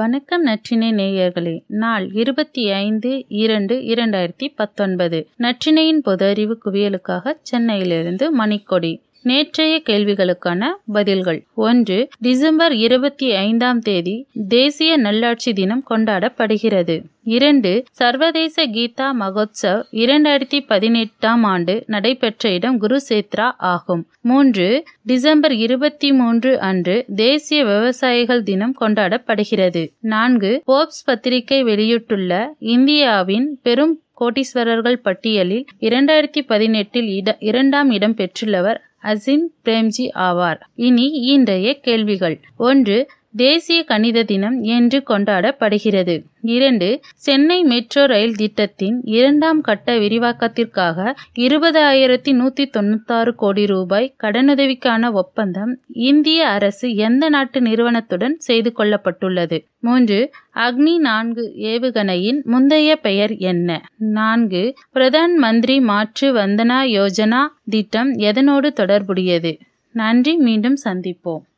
வணக்கம் நற்றினை நேயர்களே. நாள் இருபத்தி ஐந்து இரண்டு இரண்டாயிரத்தி பத்தொன்பது. நற்றினையின் பொது அறிவு குவியலுக்காக சென்னையிலிருந்து மணிக்கொடி. நேற்றைய கேள்விகளுக்கான பதில்கள். ஒன்று டிசம்பர் இருபத்தி ஐந்தாம் தேதி தேசிய நல்லாட்சி தினம் கொண்டாடப்படுகிறது. இரண்டு சர்வதேச கீதா மகோத்சவ் இரண்டாயிரத்தி பதினெட்டாம் ஆண்டு நடைபெற்ற இடம் குருசேத்ரா ஆகும். மூன்று டிசம்பர் இருபத்தி மூன்று அன்று தேசிய விவசாயிகள் தினம் கொண்டாடப்படுகிறது. நான்கு போப்ஸ் பத்திரிகை வெளியிட்டுள்ள இந்தியாவின் பெரும் கோட்டீஸ்வரர்கள் பட்டியலில் இரண்டாயிரத்தி பதினெட்டில் இட இரண்டாம் இடம் பெற்றுள்ளவர் அசின் பிரேம்ஜி ஆவார். இனி இன்றைய கேள்விகள். ஒன்று தேசிய கணித தினம் என்று கொண்டாடப்படுகிறது. இரண்டு சென்னை மெட்ரோ ரயில் திட்டத்தின் இரண்டாம் கட்ட விரிவாக்கத்திற்காக இருபதாயிரத்தி நூற்றி தொண்ணூத்தாறு கோடி ரூபாய் கடனுதவிக்கான ஒப்பந்தம் இந்திய அரசு எந்த நாட்டு நிறுவனத்துடன் செய்து கொள்ளப்பட்டுள்ளது? மூன்று அக்னி நான்கு ஏவுகணையின் முந்தைய பெயர் என்ன? நான்கு பிரதான் மந்திரி மாற்று வந்தனா யோஜனா திட்டம் எதனோடு தொடர்புடையது? நன்றி மீண்டும் சந்திப்போம்.